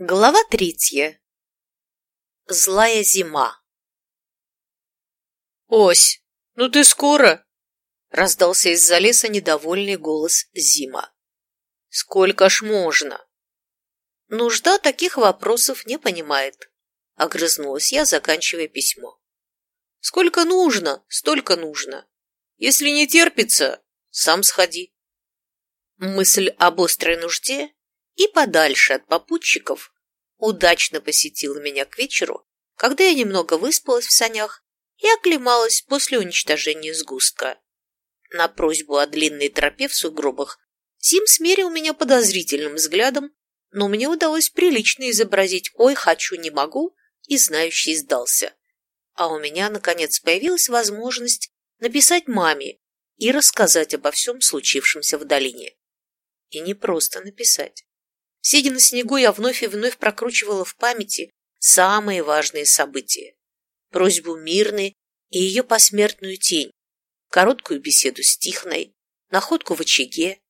Глава третья. Злая зима. «Ось, ну ты скоро?» — раздался из-за леса недовольный голос Зима. «Сколько ж можно?» «Нужда таких вопросов не понимает», — огрызнулась я, заканчивая письмо. «Сколько нужно, столько нужно. Если не терпится, сам сходи». Мысль об острой нужде и подальше от попутчиков удачно посетила меня к вечеру, когда я немного выспалась в санях и оклемалась после уничтожения сгустка. На просьбу о длинной тропе в сугробах Зим смерил меня подозрительным взглядом, но мне удалось прилично изобразить «Ой, хочу, не могу» и знающий сдался. А у меня, наконец, появилась возможность написать маме и рассказать обо всем случившемся в долине. И не просто написать. Сидя на снегу, я вновь и вновь прокручивала в памяти самые важные события. Просьбу Мирны и ее посмертную тень, короткую беседу с Тихной, находку в очаге,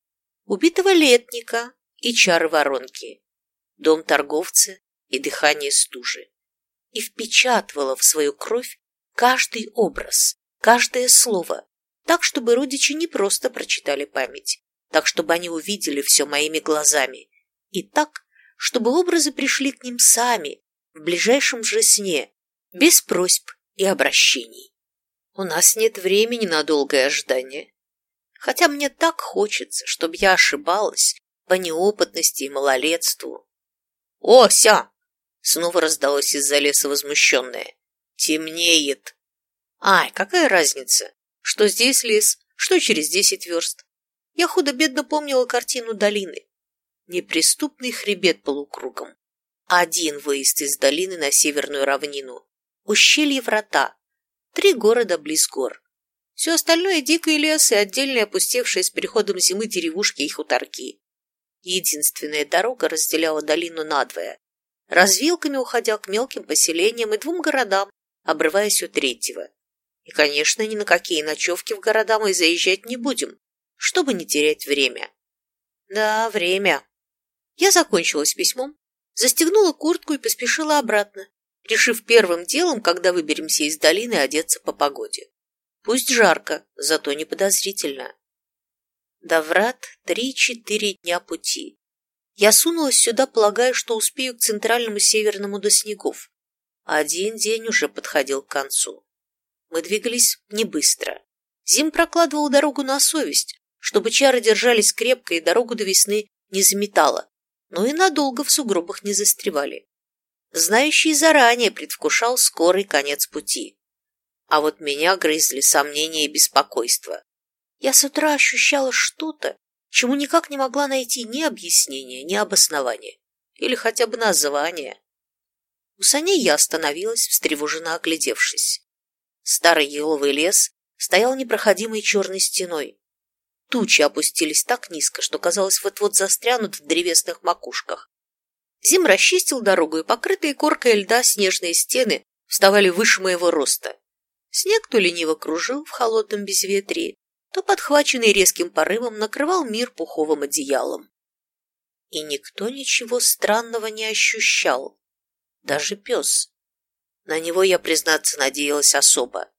убитого летника и чары воронки, дом торговца и дыхание стужи. И впечатывала в свою кровь каждый образ, каждое слово, так, чтобы родичи не просто прочитали память, так, чтобы они увидели все моими глазами, и так, чтобы образы пришли к ним сами, в ближайшем же сне, без просьб и обращений. У нас нет времени на долгое ожидание. Хотя мне так хочется, чтобы я ошибалась по неопытности и малолетству. «О, ся!» — снова раздалось из-за леса возмущенное. «Темнеет!» «Ай, какая разница, что здесь лес, что через десять верст?» Я худо-бедно помнила картину долины неприступный хребет полукругом. Один выезд из долины на северную равнину. Ущелье врата. Три города близ гор. Все остальное дикий лес и отдельные опустевшие с переходом зимы деревушки и хуторки. Единственная дорога разделяла долину надвое, развилками уходя к мелким поселениям и двум городам, обрываясь у третьего. И, конечно, ни на какие ночевки в города мы заезжать не будем, чтобы не терять время. Да, время. Я закончила с письмом, застегнула куртку и поспешила обратно, решив первым делом, когда выберемся из долины, одеться по погоде. Пусть жарко, зато не подозрительно. До врат три-четыре дня пути. Я сунулась сюда, полагая, что успею к центральному северному до снегов. Один день уже подходил к концу. Мы двигались не быстро. Зим прокладывал дорогу на совесть, чтобы чары держались крепко и дорогу до весны не заметало, но и надолго в сугробах не застревали. Знающий заранее предвкушал скорый конец пути. А вот меня грызли сомнения и беспокойство. Я с утра ощущала что-то, чему никак не могла найти ни объяснения, ни обоснования, или хотя бы названия. У саней я остановилась, встревоженно оглядевшись. Старый еловый лес стоял непроходимой черной стеной, Тучи опустились так низко, что, казалось, вот-вот застрянут в древесных макушках. Зим расчистил дорогу, и покрытые коркой льда снежные стены вставали выше моего роста. Снег то лениво кружил в холодном безветрии, то, подхваченный резким порывом, накрывал мир пуховым одеялом. И никто ничего странного не ощущал, даже пес. На него я, признаться, надеялась особо.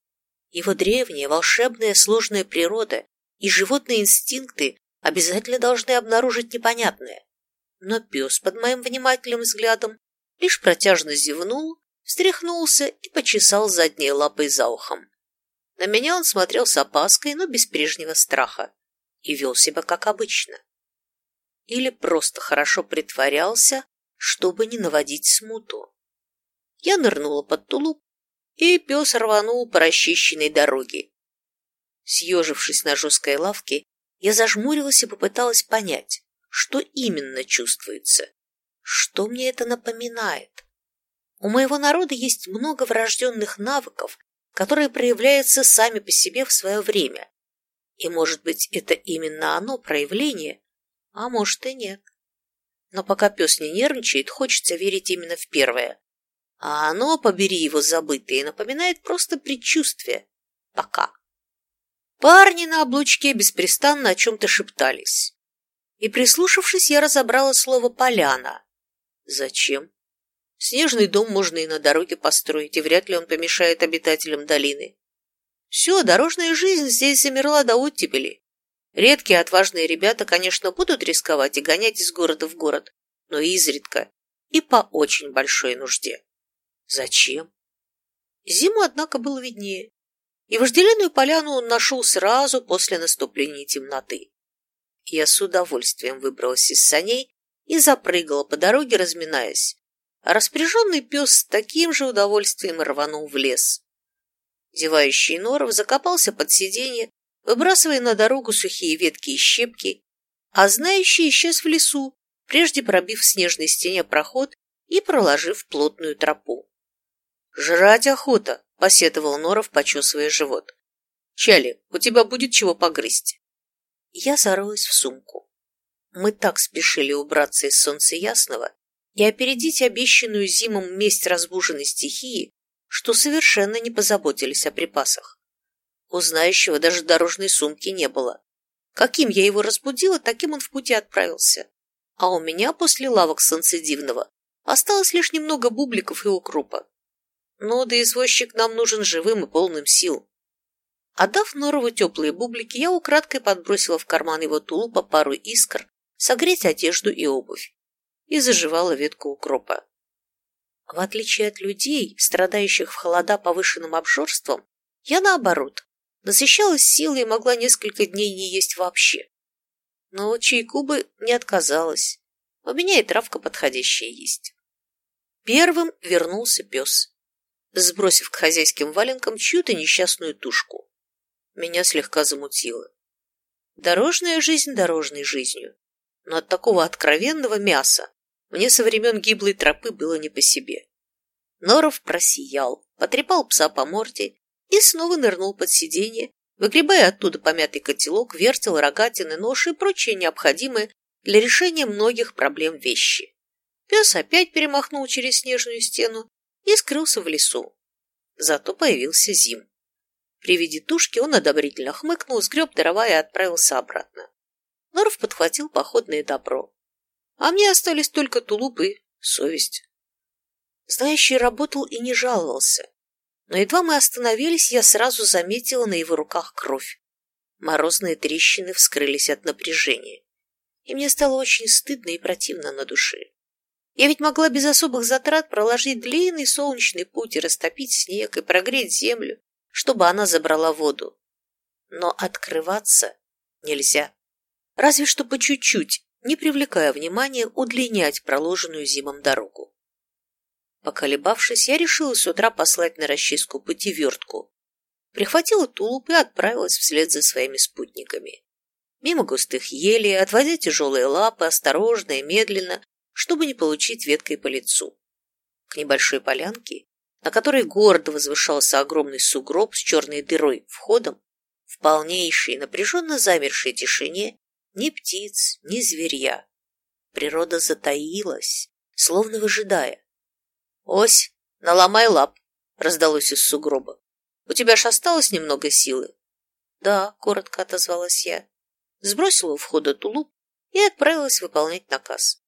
Его древняя, волшебная, сложная природа и животные инстинкты обязательно должны обнаружить непонятное. Но пес под моим внимательным взглядом лишь протяжно зевнул, встряхнулся и почесал задней лапой за ухом. На меня он смотрел с опаской, но без прежнего страха, и вел себя как обычно. Или просто хорошо притворялся, чтобы не наводить смуту. Я нырнула под тулуп, и пес рванул по расчищенной дороге, Съежившись на жесткой лавке, я зажмурилась и попыталась понять, что именно чувствуется. Что мне это напоминает? У моего народа есть много врожденных навыков, которые проявляются сами по себе в свое время. И, может быть, это именно оно проявление, а может и нет. Но пока пес не нервничает, хочется верить именно в первое. А оно, побери его забытые, напоминает просто предчувствие. Пока. Парни на облучке беспрестанно о чем-то шептались. И, прислушавшись, я разобрала слово «поляна». Зачем? Снежный дом можно и на дороге построить, и вряд ли он помешает обитателям долины. Все, дорожная жизнь здесь замерла до оттепели. Редкие отважные ребята, конечно, будут рисковать и гонять из города в город, но изредка и по очень большой нужде. Зачем? Зиму, однако, было виднее, и вожделенную поляну он нашел сразу после наступления темноты. Я с удовольствием выбралась из саней и запрыгала по дороге, разминаясь, а распоряженный пес с таким же удовольствием рванул в лес. Зевающий Норов закопался под сиденье, выбрасывая на дорогу сухие ветки и щепки, а знающий исчез в лесу, прежде пробив в снежной стене проход и проложив плотную тропу. «Жрать охота!» — посетовал Норов, почесывая живот. «Чали, у тебя будет чего погрызть?» Я зарылась в сумку. Мы так спешили убраться из солнца ясного и опередить обещанную зимом месть разбуженной стихии, что совершенно не позаботились о припасах. У знающего даже дорожной сумки не было. Каким я его разбудила, таким он в пути отправился. А у меня после лавок солнцедивного осталось лишь немного бубликов и укропа. Ну, да нам нужен живым и полным сил. Отдав Норову теплые бублики, я украдкой подбросила в карман его тулупа пару искр, согреть одежду и обувь, и заживала ветку укропа. В отличие от людей, страдающих в холода повышенным обжорством, я, наоборот, насыщалась силой и могла несколько дней не есть вообще. Но чайку бы не отказалась. У меня и травка подходящая есть. Первым вернулся пес, сбросив к хозяйским валенкам чью-то несчастную тушку. Меня слегка замутило. Дорожная жизнь дорожной жизнью, но от такого откровенного мяса мне со времен гиблой тропы было не по себе. Норов просиял, потрепал пса по морде и снова нырнул под сиденье, выгребая оттуда помятый котелок, вертел, рогатины, нож и прочие необходимые для решения многих проблем вещи. Пес опять перемахнул через снежную стену и скрылся в лесу. Зато появился Зим. При виде тушки он одобрительно хмыкнул, сгреб дрова и отправился обратно. Норов подхватил походное добро. А мне остались только тулуп и совесть. Знающий работал и не жаловался. Но едва мы остановились, я сразу заметила на его руках кровь. Морозные трещины вскрылись от напряжения. И мне стало очень стыдно и противно на душе. Я ведь могла без особых затрат проложить длинный солнечный путь и растопить снег, и прогреть землю, чтобы она забрала воду. Но открываться нельзя. Разве что по чуть-чуть, не привлекая внимания, удлинять проложенную зимом дорогу. Поколебавшись, я решила с утра послать на расчистку пути вертку. Прихватила тулуп и отправилась вслед за своими спутниками. Мимо густых елей, отводя тяжелые лапы, осторожно и медленно, чтобы не получить веткой по лицу. К небольшой полянке, на которой гордо возвышался огромный сугроб с черной дырой входом, в полнейшей напряженно замершей тишине ни птиц, ни зверья. Природа затаилась, словно выжидая. «Ось, наломай лап!» — раздалось из сугроба. «У тебя ж осталось немного силы?» «Да», — коротко отозвалась я. Сбросила у входа тулуп и отправилась выполнять наказ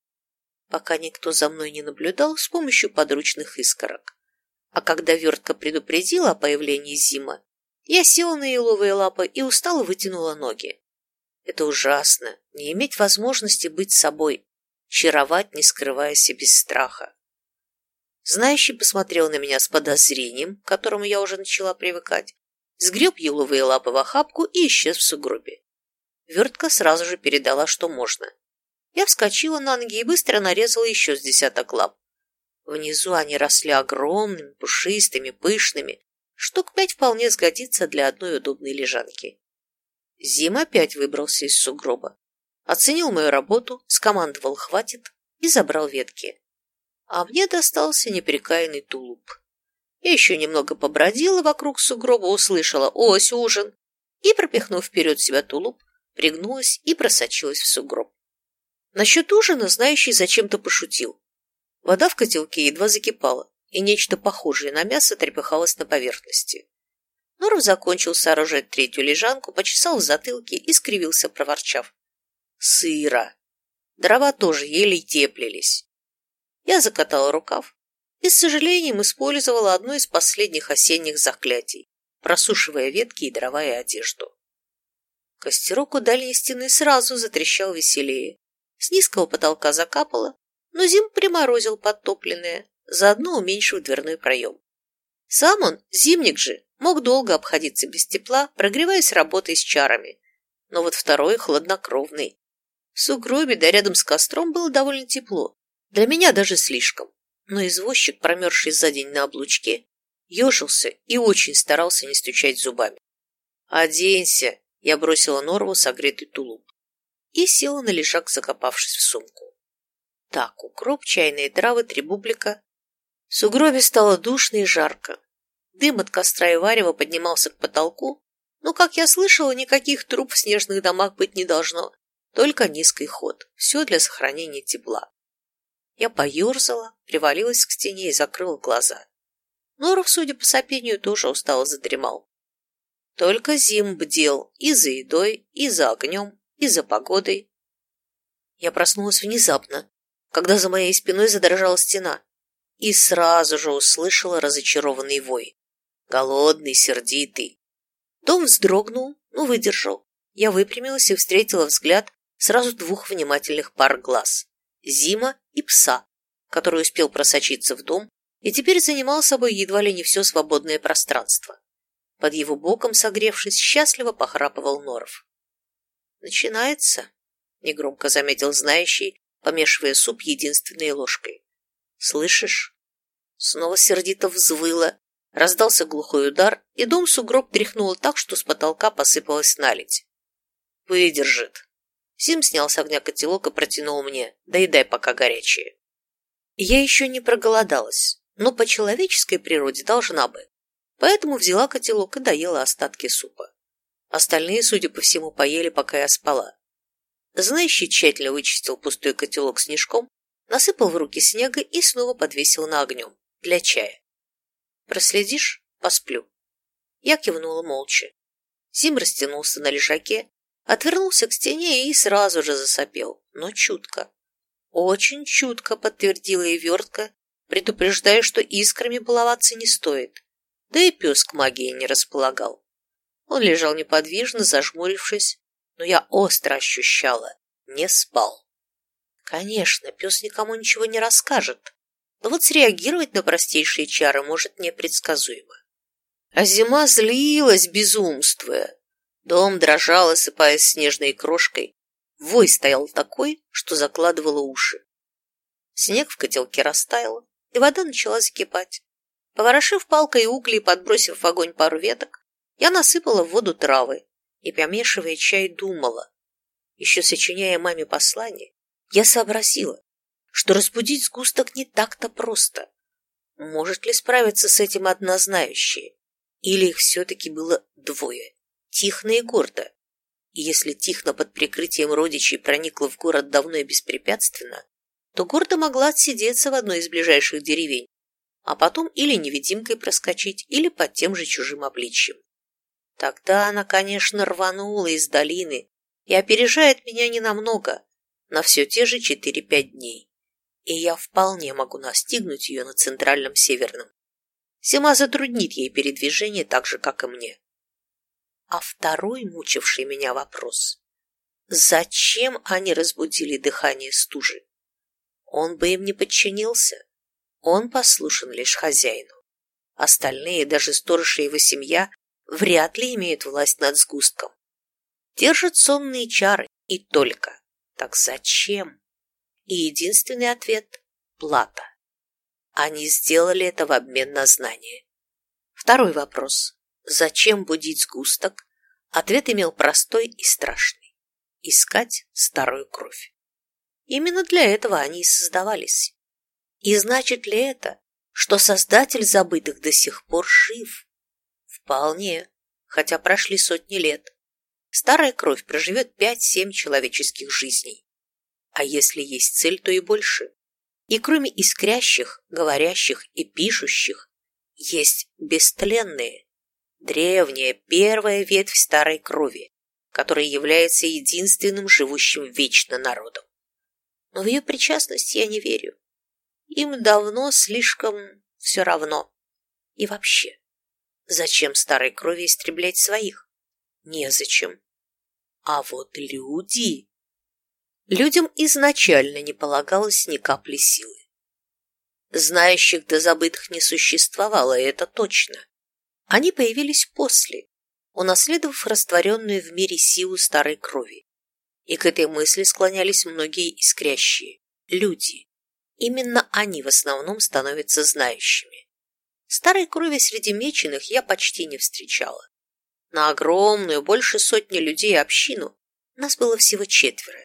пока никто за мной не наблюдал с помощью подручных искорок. А когда вертка предупредила о появлении Зима, я села на еловые лапы и устало вытянула ноги. Это ужасно, не иметь возможности быть собой, чаровать, не скрываясь и без страха. Знающий посмотрел на меня с подозрением, к которому я уже начала привыкать, сгреб еловые лапы в охапку и исчез в сугробе. Вертка сразу же передала, что можно. Я вскочила на ноги и быстро нарезала еще с десяток лап. Внизу они росли огромными, пушистыми, пышными. Штук пять вполне сгодится для одной удобной лежанки. Зим опять выбрался из сугроба. Оценил мою работу, скомандовал «хватит» и забрал ветки. А мне достался непрекаянный тулуп. Я еще немного побродила вокруг сугроба, услышала «Ось, ужин!» и, пропихнув вперед себя тулуп, пригнулась и просочилась в сугроб. Насчет ужина знающий зачем-то пошутил. Вода в котелке едва закипала, и нечто похожее на мясо трепыхалось на поверхности. Норов закончил сооружать третью лежанку, почесал в затылке и скривился, проворчав. Сыро. Дрова тоже еле теплились. Я закатала рукав и с сожалением использовала одно из последних осенних заклятий, просушивая ветки и дрова и одежду. Костерок у дальней стены сразу затрещал веселее. С низкого потолка закапало, но Зим приморозил подтопленное, заодно уменьшив дверной проем. Сам он, зимник же, мог долго обходиться без тепла, прогреваясь работой с чарами. Но вот второй хладнокровный. В сугробе, да рядом с костром было довольно тепло. Для меня даже слишком. Но извозчик, промерзший за день на облучке, ежился и очень старался не стучать зубами. «Оденься!» — я бросила Норву согретый тулуп и села на лежак, закопавшись в сумку. Так, укроп, чайные травы, три бублика. В сугробе стало душно и жарко. Дым от костра и варева поднимался к потолку, но, как я слышала, никаких труб в снежных домах быть не должно, только низкий ход. Все для сохранения тепла. Я поерзала, привалилась к стене и закрыла глаза. Норов, судя по сопению, тоже устало задремал. Только Зим бдел и за едой, и за огнем, и за погодой. Я проснулась внезапно, когда за моей спиной задрожала стена, и сразу же услышала разочарованный вой. Голодный, сердитый. Дом вздрогнул, но выдержал. Я выпрямилась и встретила взгляд сразу двух внимательных пар глаз. Зима и пса, который успел просочиться в дом и теперь занимал собой едва ли не все свободное пространство. Под его боком, согревшись, счастливо похрапывал Норов. «Начинается», — негромко заметил знающий, помешивая суп единственной ложкой. «Слышишь?» Снова сердито взвыло, раздался глухой удар, и дом сугроб тряхнуло так, что с потолка посыпалась наледь. «Выдержит». Сим снял с огня котелок и протянул мне. «Доедай пока горячее». Я еще не проголодалась, но по человеческой природе должна бы. Поэтому взяла котелок и доела остатки супа. Остальные, судя по всему, поели, пока я спала. Знающий тщательно вычистил пустой котелок снежком, насыпал в руки снега и снова подвесил на огнем для чая. «Проследишь? Посплю». Я кивнула молча. Зим растянулся на лежаке, отвернулся к стене и сразу же засопел, но чутко. Очень чутко подтвердила и вертка, предупреждая, что искрами баловаться не стоит. Да и пес к магии не располагал. Он лежал неподвижно, зажмурившись, но я остро ощущала, не спал. Конечно, пес никому ничего не расскажет, но вот среагировать на простейшие чары может непредсказуемо. А зима злилась, безумствуя. Дом дрожал, осыпаясь снежной крошкой. Вой стоял такой, что закладывало уши. Снег в котелке растаял, и вода начала закипать. Поворошив палкой угли и подбросив в огонь пару веток, я насыпала в воду травы и, помешивая чай, думала. Еще сочиняя маме послание, я сообразила, что разбудить сгусток не так-то просто. Может ли справиться с этим одна знающая? Или их все-таки было двое? Тихна и гордо. И если Тихна под прикрытием родичей проникла в город давно и беспрепятственно, то гордо могла отсидеться в одной из ближайших деревень, а потом или невидимкой проскочить, или под тем же чужим обличьем. Тогда она, конечно, рванула из долины и опережает меня ненамного, на все те же четыре-пять дней. И я вполне могу настигнуть ее на центральном северном. Зима затруднит ей передвижение так же, как и мне. А второй, мучивший меня вопрос, зачем они разбудили дыхание стужи? Он бы им не подчинился. Он послушен лишь хозяину. Остальные, даже сторож его семья, вряд ли имеют власть над сгустком. Держат сонные чары и только. Так зачем? И единственный ответ – плата. Они сделали это в обмен на знания. Второй вопрос. Зачем будить сгусток? Ответ имел простой и страшный. Искать старую кровь. Именно для этого они и создавались. И значит ли это, что создатель забытых до сих пор жив? Вполне, хотя прошли сотни лет. Старая кровь проживет пять-семь человеческих жизней. А если есть цель, то и больше. И кроме искрящих, говорящих и пишущих, есть бестленные, древняя первая ветвь старой крови, которая является единственным живущим вечно народом но в ее причастность я не верю. Им давно слишком все равно. И вообще, зачем старой крови истреблять своих? Незачем. А вот люди... Людям изначально не полагалось ни капли силы. Знающих до забытых не существовало, и это точно. Они появились после, унаследовав растворенную в мире силу старой крови. И к этой мысли склонялись многие искрящие – люди. Именно они в основном становятся знающими. Старой крови среди меченых я почти не встречала. На огромную, больше сотни людей общину нас было всего четверо.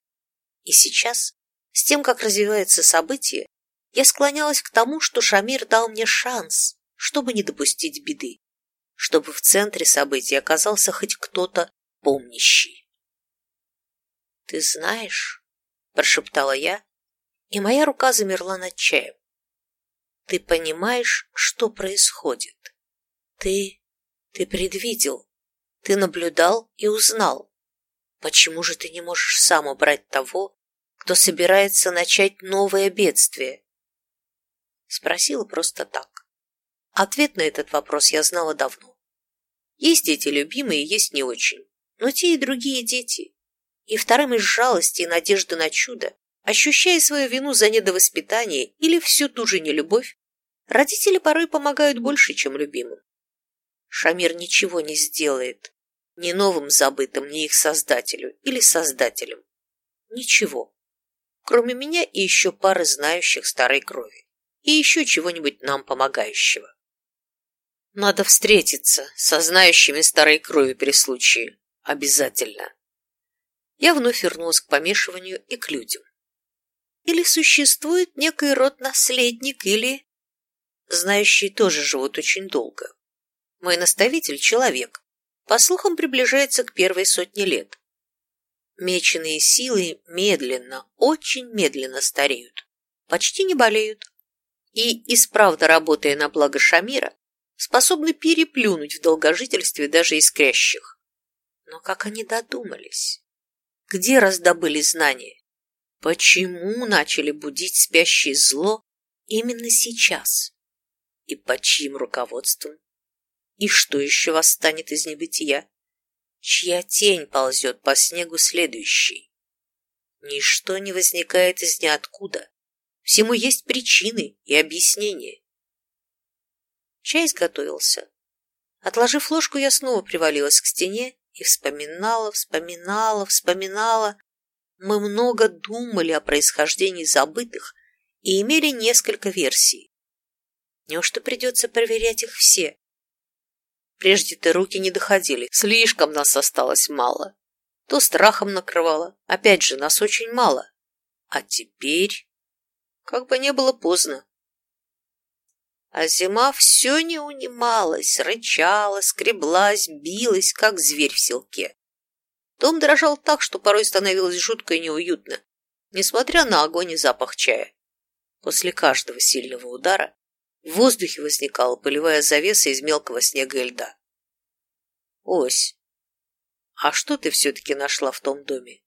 И сейчас, с тем, как развивается событие, я склонялась к тому, что Шамир дал мне шанс, чтобы не допустить беды, чтобы в центре событий оказался хоть кто-то помнящий. «Ты знаешь?» – прошептала я, и моя рука замерла над чаем. «Ты понимаешь, что происходит? Ты... ты предвидел, ты наблюдал и узнал. Почему же ты не можешь сам убрать того, кто собирается начать новое бедствие?» Спросила просто так. Ответ на этот вопрос я знала давно. Есть дети любимые, есть не очень. Но те и другие дети. И вторым из жалости и надежды на чудо, ощущая свою вину за недовоспитание или всю ту же нелюбовь, родители порой помогают больше, чем любимым. Шамир ничего не сделает, ни новым забытым, ни их создателю или создателем. Ничего, кроме меня и еще пары знающих старой крови и еще чего-нибудь нам помогающего. Надо встретиться со знающими старой крови при случае. Обязательно. Я вновь вернулась к помешиванию и к людям. Или существует некий род-наследник, или... Знающие тоже живут очень долго. Мой наставитель — человек. По слухам, приближается к первой сотне лет. Меченые силы медленно, очень медленно стареют. Почти не болеют и, исправно работая на благо Шамира, способны переплюнуть в долгожительстве даже искрящих. Но как они додумались? Где раздобыли знания? Почему начали будить спящее зло именно сейчас? И под чьим руководством? И что еще восстанет из небытия? Чья тень ползет по снегу следующей? Ничто не возникает из ниоткуда. Всему есть причины и объяснения. Чай изготовился. Отложив ложку, я снова привалилась к стене и вспоминала, вспоминала, вспоминала. Мы много думали о происхождении забытых и имели несколько версий. Неужто придется проверять их все? Прежде-то руки не доходили, слишком нас осталось мало. То страхом накрывало, опять же, нас очень мало. А теперь... Как бы не было поздно. А зима все не унималась, рычала, скреблась, билась, как зверь в селке. Дом дрожал так, что порой становилось жутко и неуютно, несмотря на огонь и запах чая. После каждого сильного удара в воздухе возникала пылевая завеса из мелкого снега и льда. «Ось, а что ты все-таки нашла в том доме?»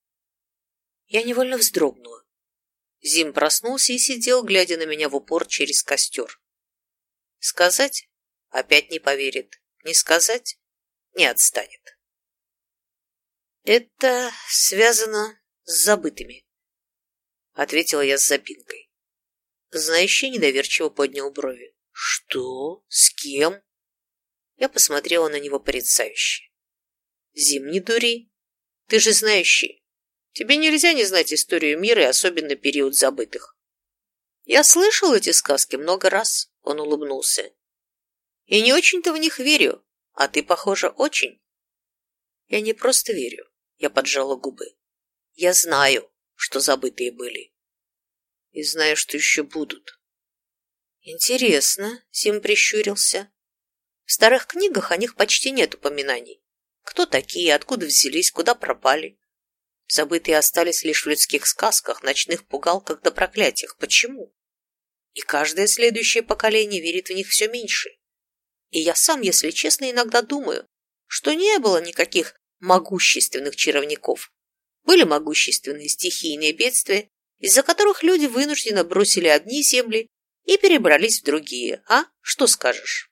Я невольно вздрогнула. Зим проснулся и сидел, глядя на меня в упор через костер. Сказать? Опять не поверит. Не сказать? Не отстанет. Это связано с забытыми, ответила я с запинкой. Знающий недоверчиво поднял брови. Что? С кем? Я посмотрела на него порицающе. Зим, не дури. Ты же знающий. Тебе нельзя не знать историю мира и особенно период забытых. Я слышал эти сказки много раз, он улыбнулся. И не очень-то в них верю, а ты, похоже, очень. Я не просто верю, я поджала губы. Я знаю, что забытые были. И знаю, что еще будут. Интересно, Сим прищурился. В старых книгах о них почти нет упоминаний. Кто такие, откуда взялись, куда пропали. Забытые остались лишь в людских сказках, ночных пугалках да проклятиях. Почему? И каждое следующее поколение верит в них все меньше. И я сам, если честно, иногда думаю, что не было никаких могущественных чаровников. Были могущественные стихийные бедствия, из-за которых люди вынужденно бросили одни земли и перебрались в другие, а? Что скажешь?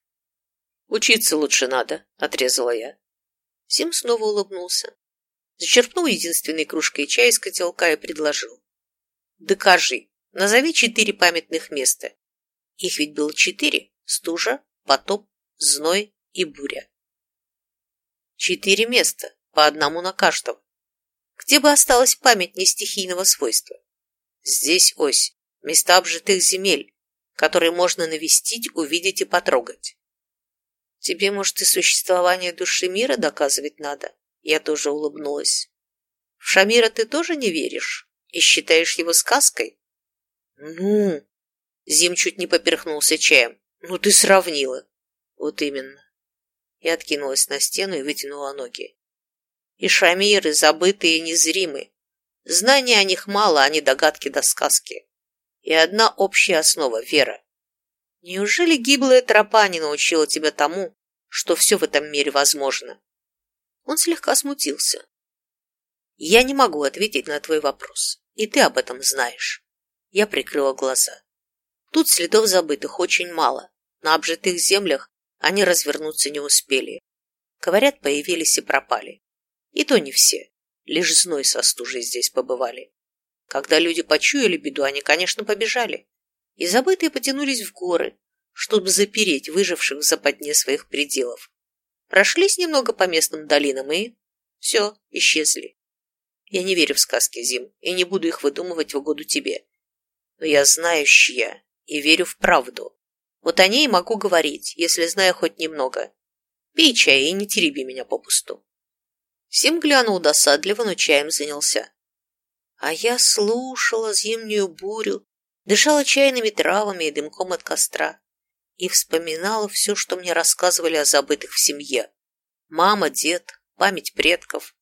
Учиться лучше надо, отрезала я. Сим снова улыбнулся. Зачерпнул единственной кружкой чая из котелка и предложил. Докажи, назови четыре памятных места. Их ведь было четыре. Стужа, потоп, зной и буря. Четыре места, по одному на каждого. Где бы осталась память нестихийного свойства? Здесь ось, места обжитых земель, которые можно навестить, увидеть и потрогать. Тебе, может, и существование души мира доказывать надо? Я тоже улыбнулась. В Шамира ты тоже не веришь и считаешь его сказкой? Ну, Зим чуть не поперхнулся чаем. Ну ты сравнила. Вот именно. Я откинулась на стену и вытянула ноги. И Шамиры забытые и незримы. Знаний о них мало, а не догадки до сказки. И одна общая основа — вера. Неужели гиблая тропа не научила тебя тому, что все в этом мире возможно? Он слегка смутился. Я не могу ответить на твой вопрос, и ты об этом знаешь. Я прикрыла глаза. Тут следов забытых очень мало. На обжитых землях они развернуться не успели. Говорят, появились и пропали. И то не все. Лишь зной со стужей здесь побывали. Когда люди почуяли беду, они, конечно, побежали. И забытые потянулись в горы, чтобы запереть выживших в западне своих пределов. Прошлись немного по местным долинам и... Все, исчезли. Я не верю в сказки, Зим, и не буду их выдумывать в угоду тебе. Но я знающая и верю в правду. Вот о ней могу говорить, если знаю хоть немного. Пей чай и не тереби меня попусту. Сим глянул досадливо, но чаем занялся. А я слушала зимнюю бурю, дышала чайными травами и дымком от костра и вспоминала все, что мне рассказывали о забытых в семье. Мама, дед, память предков.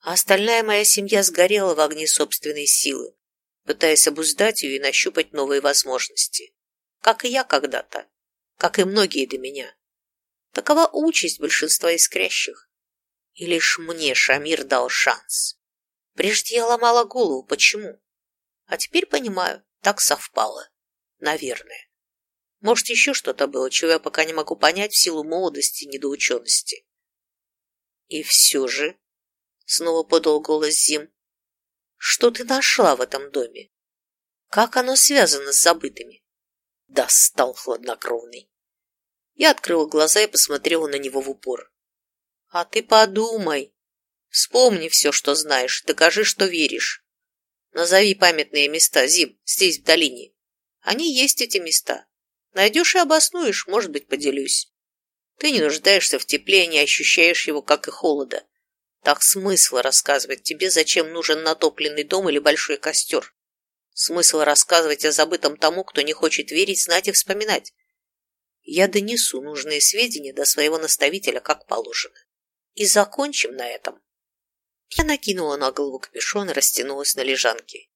А остальная моя семья сгорела в огне собственной силы, пытаясь обуздать ее и нащупать новые возможности. Как и я когда-то, как и многие до меня. Такова участь большинства искрящих. И лишь мне Шамир дал шанс. Прежде я ломала голову, почему. А теперь понимаю, так совпало. Наверное. Может, еще что-то было, чего я пока не могу понять в силу молодости и недоученности. И все же, снова подал голос Зим, что ты нашла в этом доме? Как оно связано с забытыми? Достал хладнокровный. Я открыла глаза и посмотрела на него в упор. А ты подумай. Вспомни все, что знаешь, докажи, что веришь. Назови памятные места, Зим, здесь, в долине. Они есть, эти места. Найдешь и обоснуешь, может быть, поделюсь. Ты не нуждаешься в тепле, не ощущаешь его, как и холода. Так смысл рассказывать тебе, зачем нужен натопленный дом или большой костер. Смысл рассказывать о забытом тому, кто не хочет верить, знать и вспоминать. Я донесу нужные сведения до своего наставителя, как положено. И закончим на этом. Я накинула на голову капюшон и растянулась на лежанке.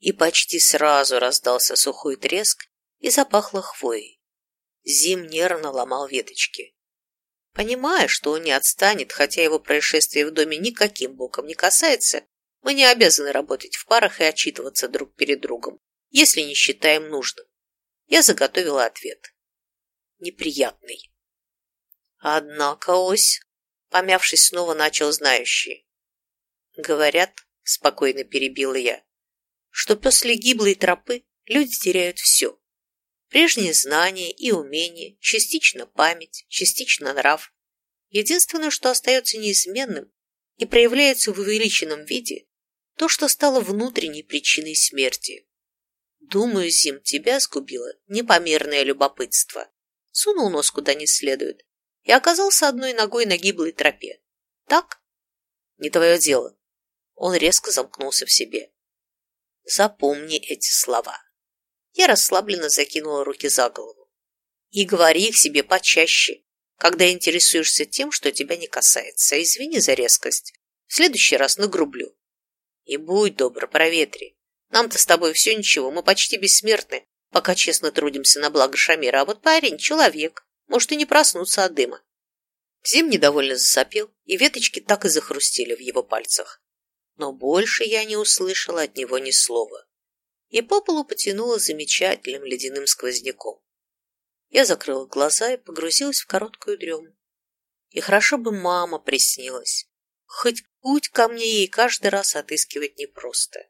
И почти сразу раздался сухой треск и запахло хвоей. Зим нервно ломал веточки. Понимая, что он не отстанет, хотя его происшествие в доме никаким боком не касается, мы не обязаны работать в парах и отчитываться друг перед другом, если не считаем нужным. Я заготовила ответ. Неприятный. Однако, ось, Помявшись, снова начал знающий. Говорят, спокойно перебила я, что после гиблой тропы люди теряют все. Прежние знания и умения, частично память, частично нрав. Единственное, что остается неизменным и проявляется в увеличенном виде, то, что стало внутренней причиной смерти. Думаю, Зим, тебя сгубило непомерное любопытство. Сунул нос куда не следует и оказался одной ногой на гиблой тропе. Так? Не твое дело. Он резко замкнулся в себе. Запомни эти слова. Я расслабленно закинула руки за голову. И говори их себе почаще, когда интересуешься тем, что тебя не касается. Извини за резкость. В следующий раз нагрублю. И будь добр, проветри. Нам-то с тобой все ничего, мы почти бессмертны, пока честно трудимся на благо Шамира. А вот парень — человек. Может и не проснуться от дыма. Зим недовольно засопел, и веточки так и захрустели в его пальцах. Но больше я не услышала от него ни слова. и по полу потянуло замечательным ледяным сквозняком. Я закрыла глаза и погрузилась в короткую дрему. И хорошо бы мама приснилась. Хоть путь ко мне ей каждый раз отыскивать непросто.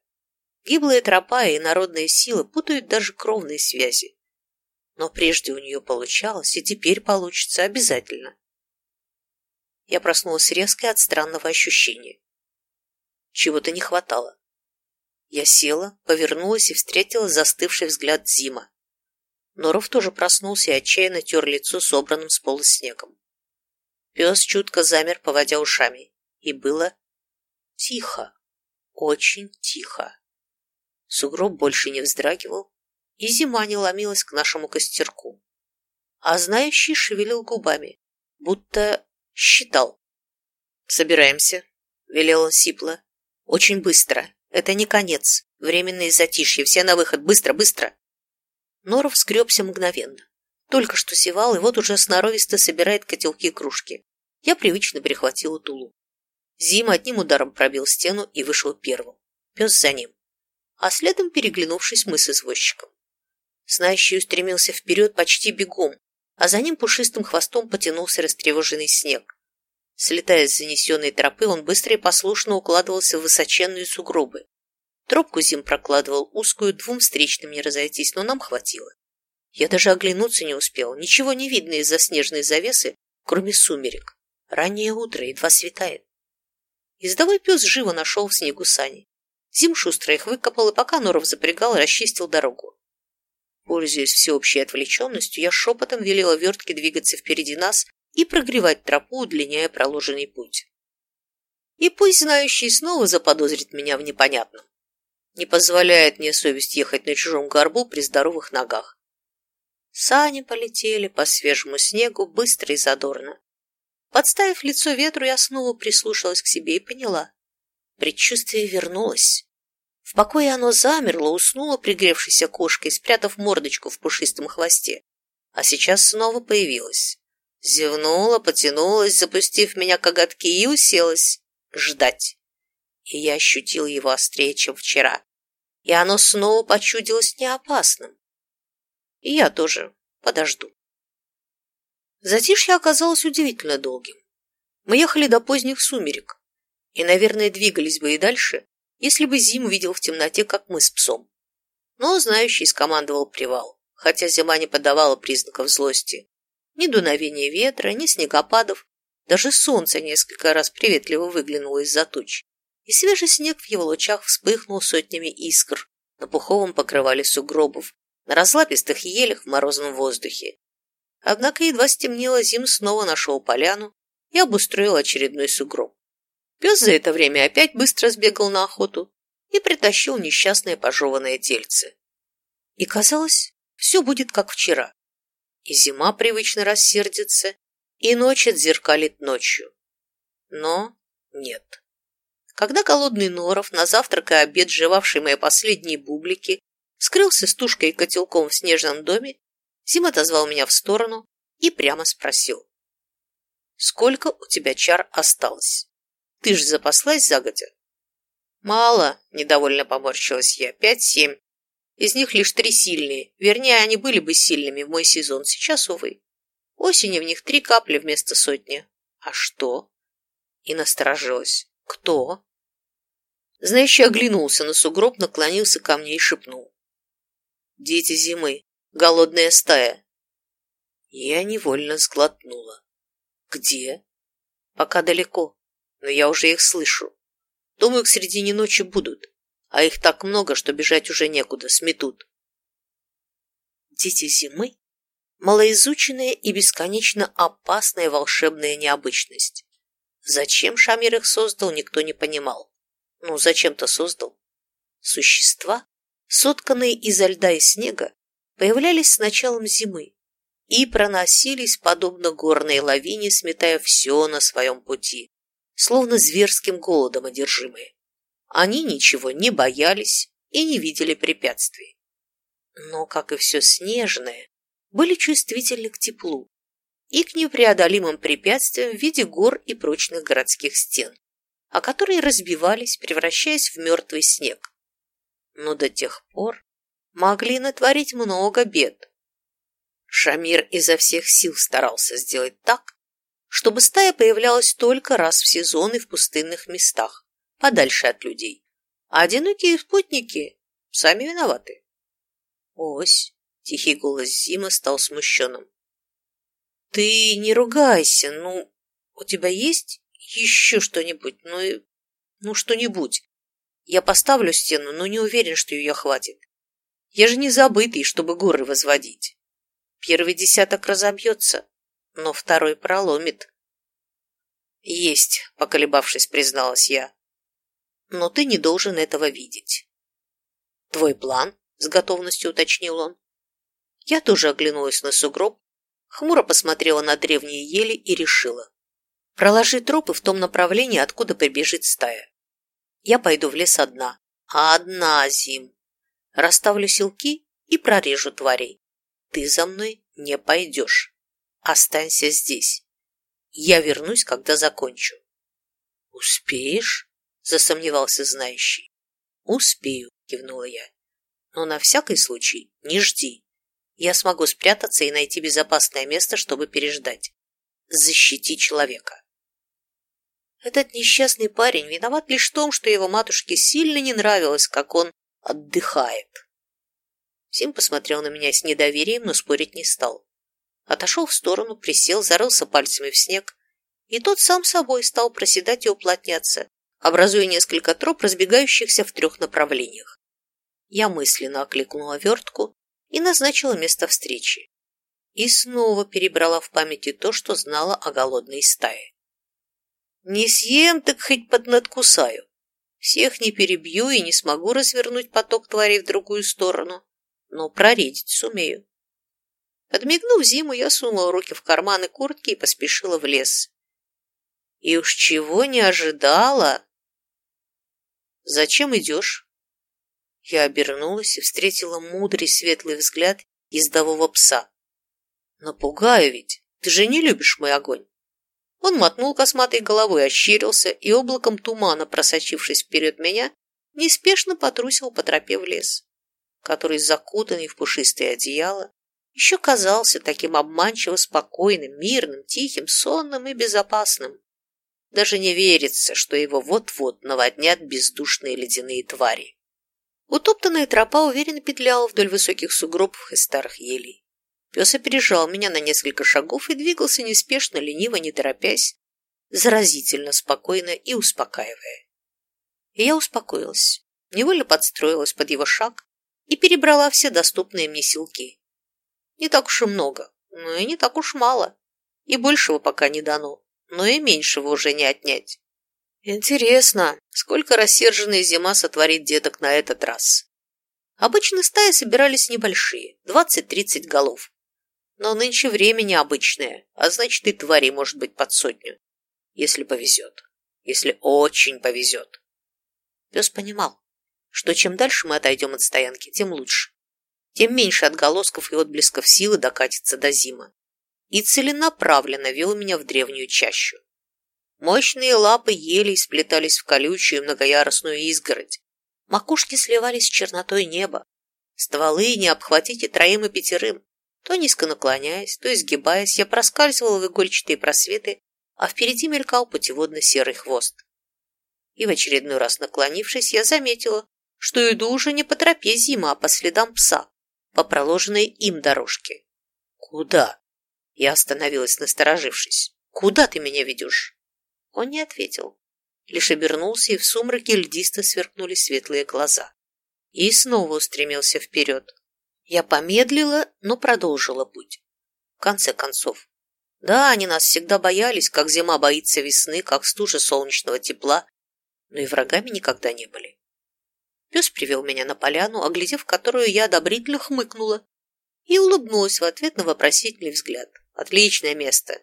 Гиблая тропа и народные силы путают даже кровные связи. Но прежде у нее получалось, и теперь получится обязательно. Я проснулась резко от странного ощущения. Чего-то не хватало. Я села, повернулась и встретила застывший взгляд Зима. Норов тоже проснулся и отчаянно тер лицо собранным с пола снегом. Пес чутко замер, поводя ушами, и было тихо, очень тихо. Сугроб больше не вздрагивал, и зима не ломилась к нашему костерку. А знающий шевелил губами, будто считал. «Собираемся», — велел он сипло. «Очень быстро. Это не конец. Временные затишье. Все на выход. Быстро, быстро!» Норов скребся мгновенно. Только что севал, и вот уже сноровисто собирает котелки и кружки. Я привычно перехватила тулу. Зим одним ударом пробил стену и вышел первым. Пес за ним. А следом, переглянувшись, мы с извозчиком. Знающий устремился вперед почти бегом, а за ним пушистым хвостом потянулся растревоженный снег. Слетая с занесенной тропы, он быстро и послушно укладывался в высоченные сугробы. Тропку Зим прокладывал узкую, двум встречным не разойтись, но нам хватило. Я даже оглянуться не успел, ничего не видно из-за снежной завесы, кроме сумерек. Раннее утро, едва светает. Ездовой пес живо нашел в снегу сани. Зим шустро их выкопал, и пока Норов запрягал, расчистил дорогу. Пользуясь всеобщей отвлеченностью, я шепотом велела вертке двигаться впереди нас и прогревать тропу, удлиняя проложенный путь. И пусть знающий снова заподозрит меня в непонятном. Не позволяет мне совесть ехать на чужом горбу при здоровых ногах. Сани полетели по свежему снегу быстро и задорно. Подставив лицо ветру, я снова прислушалась к себе и поняла. Предчувствие вернулось. В покое оно замерло, уснуло пригревшейся кошкой, спрятав мордочку в пушистом хвосте. А сейчас снова появилось. Зевнула, потянулась, запустив меня коготки и уселась ждать. И я ощутил его острее, чем вчера. И оно снова почудилось неопасным. И я тоже подожду. Затишье оказалось удивительно долгим. Мы ехали до поздних сумерек и, наверное, двигались бы и дальше, если бы Зим видел в темноте, как мы с псом. Но знающий скомандовал привал, хотя зима не подавала признаков злости. Ни дуновения ветра, ни снегопадов, даже солнце несколько раз приветливо выглянуло из-за туч, и свежий снег в его лучах вспыхнул сотнями искр на пуховом покрывале сугробов, на разлапистых елях в морозном воздухе. Однако едва стемнело, Зим снова нашел поляну и обустроил очередной сугроб. Пес за это время опять быстро сбегал на охоту и притащил несчастное пожеванное тельце. И казалось, все будет как вчера. И зима привычно рассердится, и ночь отзеркалит ночью. Но нет. Когда голодный Норов, на завтрак и обед жевавший мои последние бублики, скрылся с тушкой и котелком в снежном доме, Зим отозвал меня в сторону и прямо спросил. «Сколько у тебя чар осталось? Ты ж запаслась загодя?» «Мало», — недовольно поморщилась я, — «пять-семь. Из них лишь три сильные. Вернее, они были бы сильными в мой сезон. Сейчас, увы. Осенью в них три капли вместо сотни. А что?» И насторожилась. «Кто?» Знающий оглянулся на сугроб, наклонился ко мне и шепнул. «Дети зимы. Голодная стая. Я невольно сглотнула. Где? Пока далеко, но я уже их слышу. Думаю, к середине ночи будут, а их так много, что бежать уже некуда, сметут. Дети зимы – малоизученная и бесконечно опасная волшебная необычность. Зачем Шамир их создал, никто не понимал. Ну, зачем-то создал. Существа, сотканные изо льда и снега, появлялись с началом зимы и проносились, подобно горной лавине, сметая все на своем пути, словно зверским голодом одержимые. Они ничего не боялись и не видели препятствий. Но, как и все снежное, были чувствительны к теплу и к непреодолимым препятствиям в виде гор и прочных городских стен, а которые разбивались, превращаясь в мертвый снег. Но до тех пор, могли натворить много бед. Шамир изо всех сил старался сделать так, чтобы стая появлялась только раз в сезон и в пустынных местах, подальше от людей. А одинокие спутники сами виноваты. Ось, тихий голос Зимы стал смущенным. Ты не ругайся, ну, у тебя есть еще что-нибудь, ну, ну что-нибудь. Я поставлю стену, но не уверен, что ее хватит. Я же не забытый, чтобы горы возводить. Первый десяток разобьется, но второй проломит. Есть, поколебавшись, призналась я. Но ты не должен этого видеть. Твой план? С готовностью уточнил он. Я тоже оглянулась на сугроб, хмуро посмотрела на древние ели и решила. Проложи тропы в том направлении, откуда прибежит стая. Я пойду в лес одна. Одна, Зим. Расставлю силки и прорежу тварей. Ты за мной не пойдешь. Останься здесь. Я вернусь, когда закончу. Успеешь? Засомневался знающий. Успею, кивнула я. Но на всякий случай не жди. Я смогу спрятаться и найти безопасное место, чтобы переждать. Защити человека. Этот несчастный парень виноват лишь в том, что его матушке сильно не нравилось, как он отдыхает. Сим посмотрел на меня с недоверием, но спорить не стал. Отошел в сторону, присел, зарылся пальцами в снег, и тот сам собой стал проседать и уплотняться, образуя несколько троп, разбегающихся в трех направлениях. Я мысленно окликнула вертку и назначила место встречи. И снова перебрала в памяти то, что знала о голодной стае. Не съем, так хоть поднадкусаю. Всех не перебью и не смогу развернуть поток тварей в другую сторону но проредить сумею. Подмигнув Зиму, я сунула руки в карманы куртки и поспешила в лес. И уж чего не ожидала. «Зачем идешь?» Я обернулась и встретила мудрый светлый взгляд ездового пса. «Напугаю ведь, ты же не любишь мой огонь!» Он мотнул косматой головой, ощерился и облаком тумана, просочившись вперед меня, неспешно потрусил по тропе в лес который, закутанный в пушистое одеяло, еще казался таким обманчиво спокойным, мирным, тихим, сонным и безопасным. Даже не верится, что его вот-вот наводнят бездушные ледяные твари. Утоптанная тропа уверенно петляла вдоль высоких сугробов и старых елей. Пес опережал меня на несколько шагов и двигался неспешно, лениво, не торопясь, заразительно спокойно и успокаивая. И я успокоилась, невольно подстроилась под его шаг, и перебрала все доступные мне силки. Не так уж и много, но и не так уж мало. И большего пока не дано, но и меньшего уже не отнять. Интересно, сколько рассерженная зима сотворит деток на этот раз? Обычно стаи собирались небольшие, 20-30 голов. Но нынче время необычное, а значит и тварей может быть под сотню. Если повезет. Если очень повезет. Пес понимал, что чем дальше мы отойдем от стоянки, тем лучше. Тем меньше отголосков и отблесков силы докатится до зимы. И целенаправленно вел меня в древнюю чащу. Мощные лапы елей сплетались в колючую многоярусную изгородь. Макушки сливались с чернотой неба. Стволы не обхватите троим и пятерым. То низко наклоняясь, то изгибаясь, я проскальзывал в игольчатые просветы, а впереди мелькал путеводно-серый хвост. И в очередной раз наклонившись, я заметила, что иду уже не по тропе зима, а по следам пса, по проложенной им дорожке. «Куда?» Я остановилась, насторожившись. «Куда ты меня ведешь?» Он не ответил, лишь обернулся, и в сумраке льдисто сверкнули светлые глаза. И снова устремился вперед. Я помедлила, но продолжила путь. В конце концов, да, они нас всегда боялись, как зима боится весны, как стужа солнечного тепла, но и врагами никогда не были. Пес привел меня на поляну, оглядев которую я одобрительно хмыкнула и улыбнулась в ответ на вопросительный взгляд. Отличное место.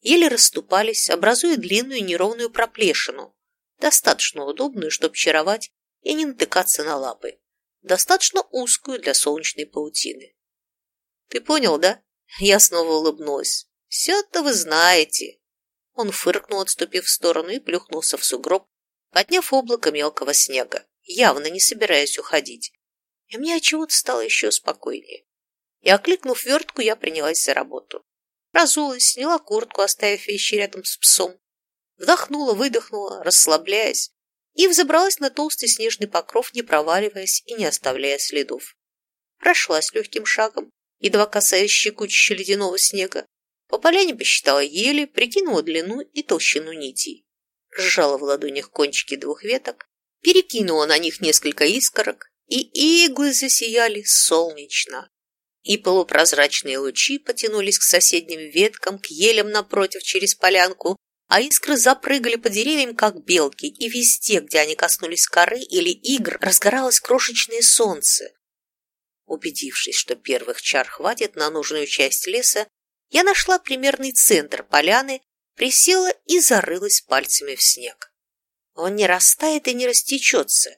Еле расступались, образуя длинную неровную проплешину, достаточно удобную, чтобы чаровать и не натыкаться на лапы, достаточно узкую для солнечной паутины. Ты понял, да? Я снова улыбнулась. Все-то вы знаете. Он фыркнул, отступив в сторону, и плюхнулся в сугроб, подняв облако мелкого снега явно не собираясь уходить. и мне отчего-то стало еще спокойнее. И, окликнув вертку, я принялась за работу. Разулась, сняла куртку, оставив вещи рядом с псом. Вдохнула, выдохнула, расслабляясь, и взобралась на толстый снежный покров, не проваливаясь и не оставляя следов. Прошлась легким шагом, едва касаясь щекучего ледяного снега. По поляне посчитала ели, прикинула длину и толщину нитей. Сжала в ладонях кончики двух веток, перекинула на них несколько искорок, и иглы засияли солнечно. И полупрозрачные лучи потянулись к соседним веткам, к елям напротив через полянку, а искры запрыгали по деревьям, как белки, и везде, где они коснулись коры или игр, разгоралось крошечное солнце. Убедившись, что первых чар хватит на нужную часть леса, я нашла примерный центр поляны, присела и зарылась пальцами в снег. Он не растает и не растечется.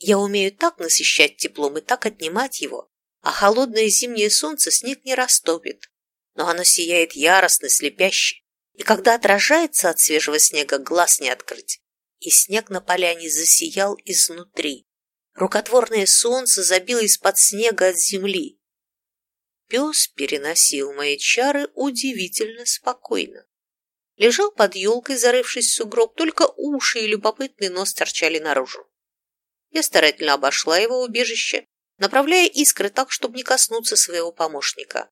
Я умею так насыщать теплом и так отнимать его, а холодное зимнее солнце снег не растопит. Но оно сияет яростно, слепяще, и когда отражается от свежего снега, глаз не открыть. И снег на поляне засиял изнутри. Рукотворное солнце забило из-под снега от земли. Пес переносил мои чары удивительно спокойно. Лежал под елкой, зарывшись в сугроб, только уши и любопытный нос торчали наружу. Я старательно обошла его убежище, направляя искры так, чтобы не коснуться своего помощника.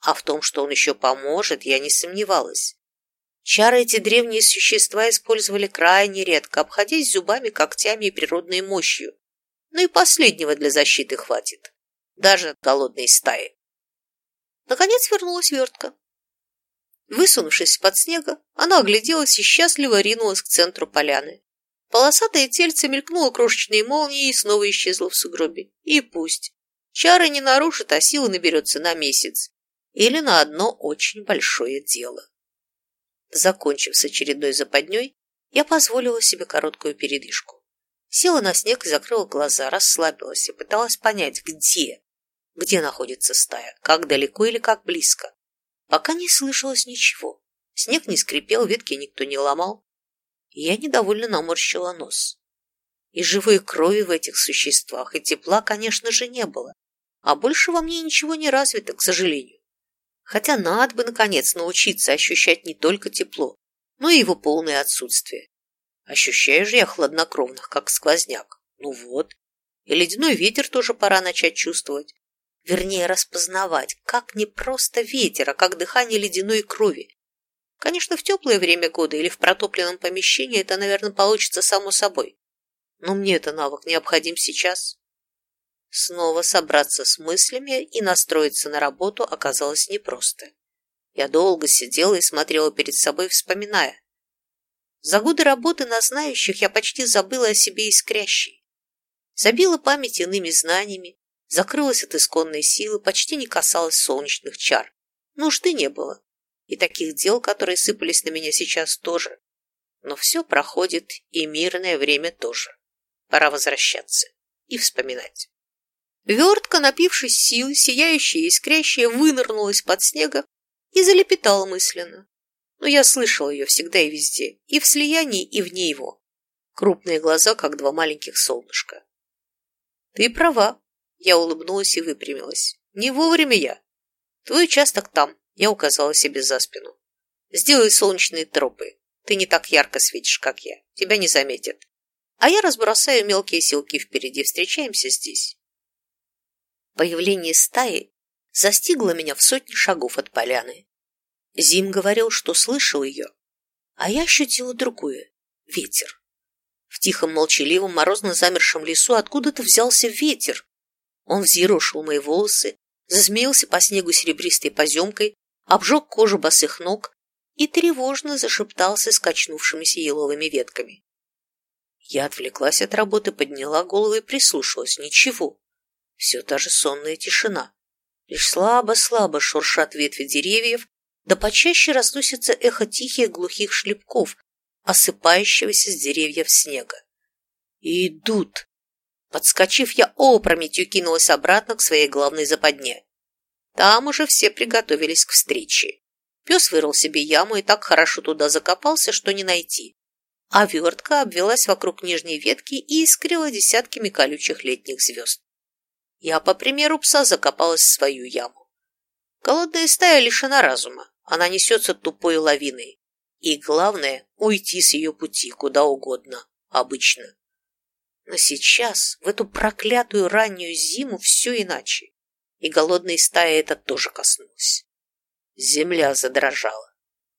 А в том, что он еще поможет, я не сомневалась. Чары эти древние существа использовали крайне редко, обходясь зубами, когтями и природной мощью. Но и последнего для защиты хватит. Даже от голодной стаи. Наконец вернулась вертка. Высунувшись из-под снега, она огляделась и счастливо ринулась к центру поляны. Полосатое тельце мелькнуло крошечной молнией и снова исчезло в сугробе. И пусть. Чары не нарушат, а силы наберется на месяц. Или на одно очень большое дело. Закончив с очередной западней, я позволила себе короткую передышку. Села на снег и закрыла глаза, расслабилась и пыталась понять, где, где находится стая, как далеко или как близко. Пока не слышалось ничего. Снег не скрипел, ветки никто не ломал. Я недовольно наморщила нос. И живой крови в этих существах, и тепла, конечно же, не было. А больше во мне ничего не развито, к сожалению. Хотя надо бы, наконец, научиться ощущать не только тепло, но и его полное отсутствие. Ощущаю же я хладнокровных, как сквозняк. Ну вот. И ледяной ветер тоже пора начать чувствовать. Вернее, распознавать, как не просто ветер, а как дыхание ледяной крови. Конечно, в теплое время года или в протопленном помещении это, наверное, получится само собой. Но мне это навык необходим сейчас. Снова собраться с мыслями и настроиться на работу оказалось непросто. Я долго сидела и смотрела перед собой, вспоминая. За годы работы на знающих я почти забыла о себе искрящей. Забила память иными знаниями, закрылась от исконной силы, почти не касалась солнечных чар. Нужды не было. И таких дел, которые сыпались на меня сейчас, тоже. Но все проходит, и мирное время тоже. Пора возвращаться и вспоминать. Вертка, напившись силы, сияющая и искрящая, вынырнула из-под снега и залепетала мысленно. Но я слышал ее всегда и везде, и в слиянии, и вне его. Крупные глаза, как два маленьких солнышка. Ты права, я улыбнулась и выпрямилась. Не вовремя я. Твой участок там, я указала себе за спину. Сделай солнечные тропы. Ты не так ярко светишь, как я. Тебя не заметят. А я разбросаю мелкие силки впереди. Встречаемся здесь. Появление стаи застигло меня в сотни шагов от поляны. Зим говорил, что слышал ее, а я ощутила другое — ветер. В тихом, молчаливом, морозно замершем лесу откуда-то взялся ветер. Он взъерошил мои волосы, засмеялся по снегу серебристой поземкой, обжег кожу босых ног и тревожно зашептался скачнувшимися еловыми ветками. Я отвлеклась от работы, подняла голову и прислушалась. Ничего. Все та же сонная тишина. Лишь слабо-слабо шуршат ветви деревьев, да почаще разносится эхо тихих глухих шлепков, осыпающегося с деревьев снега. Идут. Подскочив, я опрометью кинулась обратно к своей главной западне. Там уже все приготовились к встрече. Пес вырыл себе яму и так хорошо туда закопался, что не найти. А вертка обвелась вокруг нижней ветки и искрила десятками колючих летних звезд. Я, по примеру пса, закопалась в свою яму. Голодная стая лишена разума, она несется тупой лавиной. И главное, уйти с ее пути куда угодно, обычно. Но сейчас, в эту проклятую раннюю зиму, все иначе. И голодной стаи это тоже коснулось. Земля задрожала.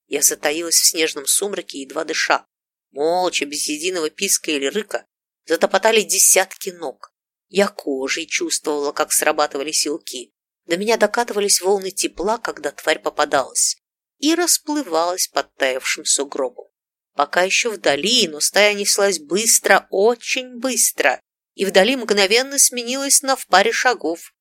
Я затаилась в снежном сумраке, едва дыша. Молча, без единого писка или рыка, затопотали десятки ног. Я кожей чувствовала, как срабатывали силки. До меня докатывались волны тепла, когда тварь попадалась, и расплывалась под таявшим сугробом. Пока еще вдали, но стая неслась быстро, очень быстро, и вдали мгновенно сменилась на в паре шагов.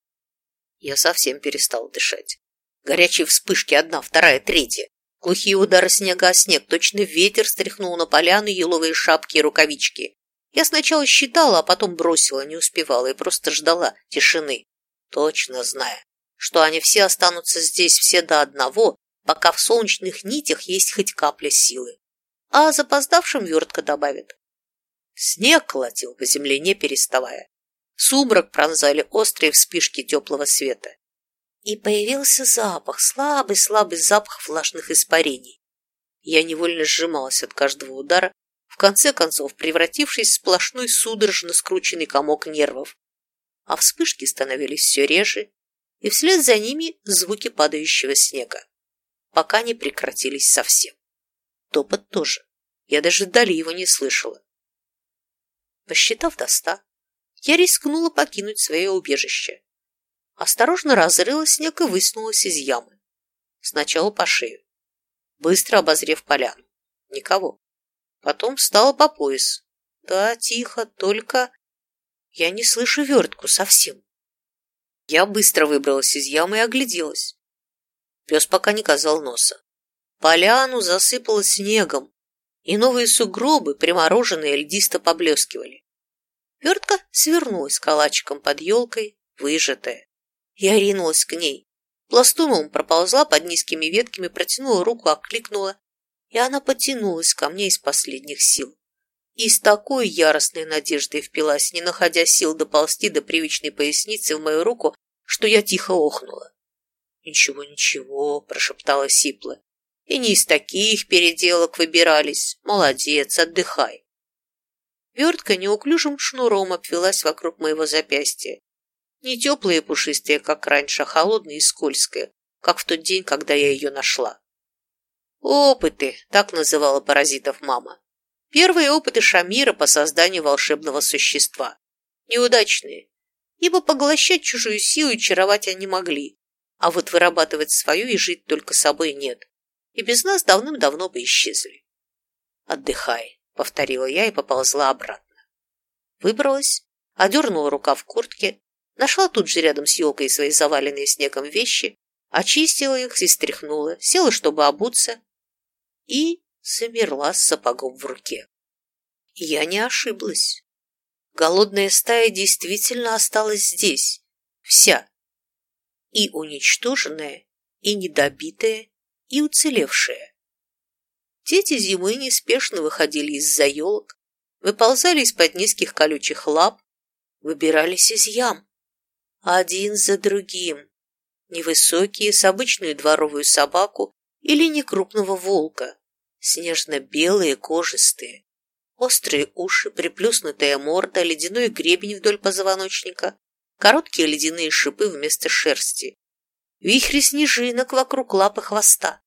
Я совсем перестал дышать. Горячие вспышки одна, вторая, третья. Глухие удары снега снег, точно ветер стряхнул на поляны еловые шапки и рукавички. Я сначала считала, а потом бросила, не успевала и просто ждала тишины, точно зная, что они все останутся здесь все до одного, пока в солнечных нитях есть хоть капля силы. А запоздавшим вертка добавит. Снег колотил по земле, не переставая. Сумрак пронзали острые вспышки теплого света. И появился запах, слабый-слабый запах влажных испарений. Я невольно сжималась от каждого удара, в конце концов превратившись в сплошной судорожно скрученный комок нервов. А вспышки становились все реже, и вслед за ними звуки падающего снега, пока не прекратились совсем. Топот тоже. Я даже вдали его не слышала. Посчитав до ста, я рискнула покинуть свое убежище. Осторожно разрыла снег и высунулась из ямы. Сначала по шею, быстро обозрев поляну. Никого. Потом встала по пояс. Да, тихо, только... Я не слышу вертку совсем. Я быстро выбралась из ямы и огляделась. Пес пока не казал носа. Поляну засыпало снегом, и новые сугробы, примороженные, льдисто поблескивали. Вертка свернулась калачиком под елкой, выжатая. Я ринулась к ней. Пластуном проползла под низкими ветками, протянула руку, окликнула и она потянулась ко мне из последних сил. И с такой яростной надеждой впилась, не находя сил доползти до привычной поясницы в мою руку, что я тихо охнула. «Ничего, ничего», — прошептала Сипла. «И не из таких переделок выбирались. Молодец, отдыхай». Вертка неуклюжим шнуром обвелась вокруг моего запястья. Не теплая и пушистая, как раньше, а холодная и скользкая, как в тот день, когда я ее нашла. Опыты, так называла паразитов мама. Первые опыты Шамира по созданию волшебного существа. Неудачные, ибо поглощать чужую силу и чаровать они могли, а вот вырабатывать свою и жить только собой нет. И без нас давным-давно бы исчезли. «Отдыхай», — повторила я и поползла обратно. Выбралась, одернула рука в куртке, нашла тут же рядом с елкой свои заваленные снегом вещи, очистила их и стряхнула, села, чтобы обуться, и замерла с сапогом в руке. Я не ошиблась. Голодная стая действительно осталась здесь, вся, и уничтоженная, и недобитая, и уцелевшая. Дети зимы неспешно выходили из-за елок, выползали из-под низких колючих лап, выбирались из ям, один за другим, невысокие, с обычную дворовую собаку или некрупного волка, снежно-белые, кожистые, острые уши, приплюснутая морда, ледяной гребень вдоль позвоночника, короткие ледяные шипы вместо шерсти, вихри снежинок вокруг лапы хвоста,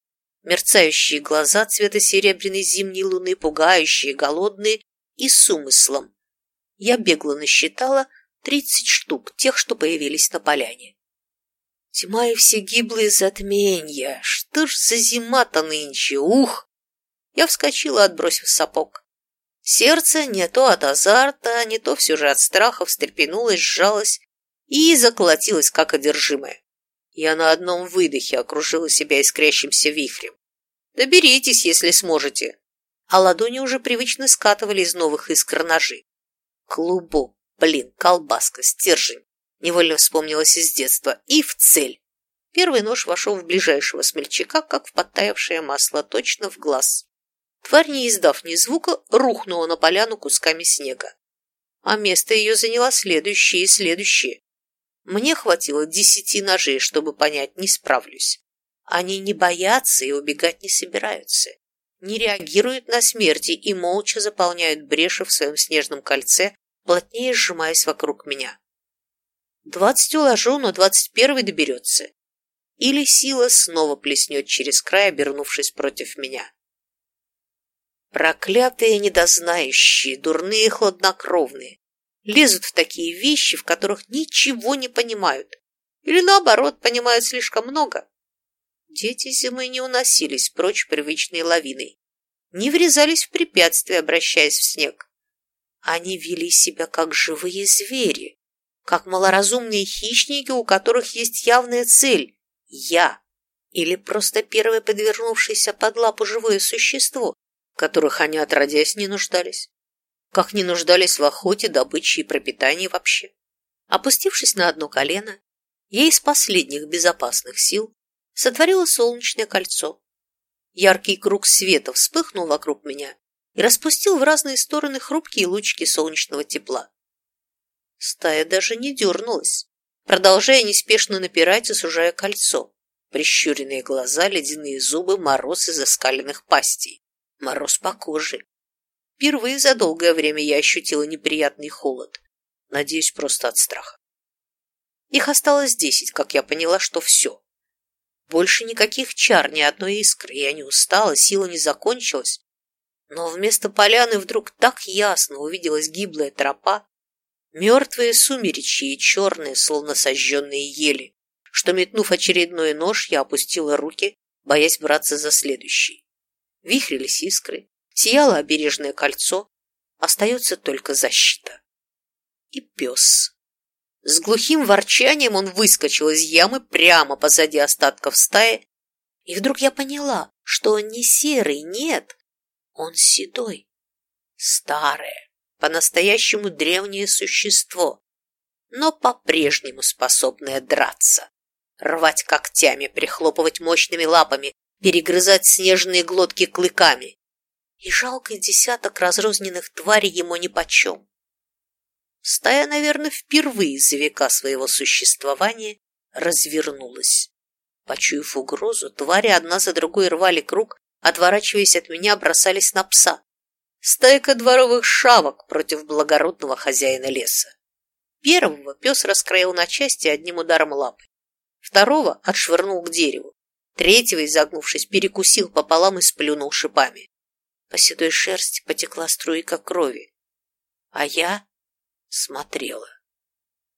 мерцающие глаза цвета серебряной зимней луны, пугающие, голодные и с умыслом. Я бегло насчитала тридцать штук, тех, что появились на поляне. Тьма и все гиблые затменья. Что ж за зима-то нынче, ух! Я вскочила, отбросив сапог. Сердце не то от азарта, не то все же от страха встрепенулось, сжалось и заколотилось, как одержимое. Я на одном выдохе окружила себя искрящимся вихрем. Доберитесь, если сможете. А ладони уже привычно скатывали из новых искр ножи. Клубок, блин, колбаска, стержень. Невольно вспомнилось из детства. И в цель. Первый нож вошел в ближайшего смельчака, как в подтаявшее масло, точно в глаз. Тварь, не издав ни звука, рухнула на поляну кусками снега. А место ее заняла следующее и следующее. Мне хватило десяти ножей, чтобы понять, не справлюсь. Они не боятся и убегать не собираются, не реагируют на смерти и молча заполняют бреши в своем снежном кольце, плотнее сжимаясь вокруг меня. Двадцать уложу, но двадцать первый доберется. Или сила снова плеснет через край, обернувшись против меня. Проклятые недознающие, дурные хладнокровные, лезут в такие вещи, в которых ничего не понимают. Или наоборот, понимают слишком много. Дети зимы не уносились прочь привычной лавиной, не врезались в препятствия, обращаясь в снег. Они вели себя как живые звери, как малоразумные хищники, у которых есть явная цель – я, или просто первое подвернувшееся под лапу живое существо, в которых они отродясь не нуждались, как не нуждались в охоте, добыче и пропитании вообще. Опустившись на одно колено, я из последних безопасных сил сотворила солнечное кольцо. Яркий круг света вспыхнул вокруг меня и распустил в разные стороны хрупкие лучики солнечного тепла. Стая даже не дернулась, продолжая неспешно напирать и сужая кольцо. Прищуренные глаза, ледяные зубы, мороз из оскаленных пастей. Мороз по коже. Впервые за долгое время я ощутила неприятный холод. Надеюсь, просто от страха. Их осталось десять, как я поняла, что все. Больше никаких чар, ни одной искры. Я не устала, сила не закончилась. Но вместо поляны вдруг так ясно увиделась гиблая тропа, мертвые сумеречья и черные, словно сожженные ели, что, метнув очередной нож, я опустила руки, боясь браться за следующий. Вихрились искры, сияло обережное кольцо, остается только защита. И пес. С глухим ворчанием он выскочил из ямы прямо позади остатков стаи, и вдруг я поняла, что он не серый, нет, он седой, старое, по-настоящему древнее существо, но по-прежнему способное драться, рвать когтями, прихлопывать мощными лапами, перегрызать снежные глотки клыками. И жалкий десяток разрозненных тварей ему нипочем. Стая, наверное, впервые за века своего существования развернулась. Почуяв угрозу, твари одна за другой рвали круг, отворачиваясь от меня, бросались на пса. Стайка дворовых шавок против благородного хозяина леса. Первого пес раскроил на части одним ударом лапы. Второго отшвырнул к дереву. Третьего, изогнувшись, перекусил пополам и сплюнул шипами. По седой шерсти потекла струйка крови. А я смотрела.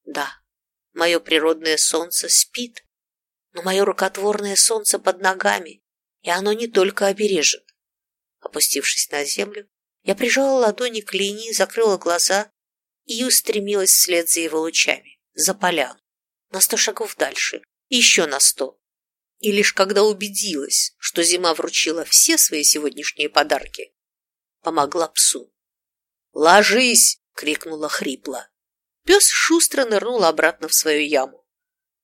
Да, мое природное солнце спит, но мое рукотворное солнце под ногами, и оно не только обережет. Опустившись на землю, я прижала ладони к линии, закрыла глаза и устремилась вслед за его лучами, за поляну, на сто шагов дальше, еще на сто. И лишь когда убедилась, что зима вручила все свои сегодняшние подарки, помогла псу. «Ложись!» — крикнула хрипло. Пес шустро нырнул обратно в свою яму,